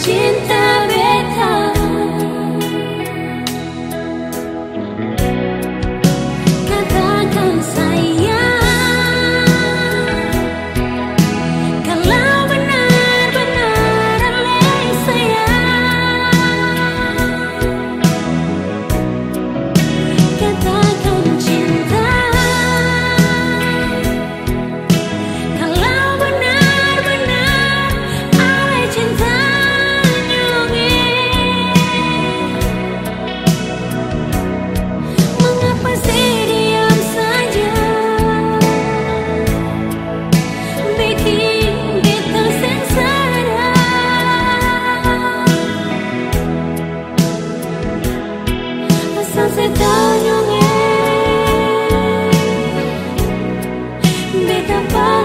简单 above.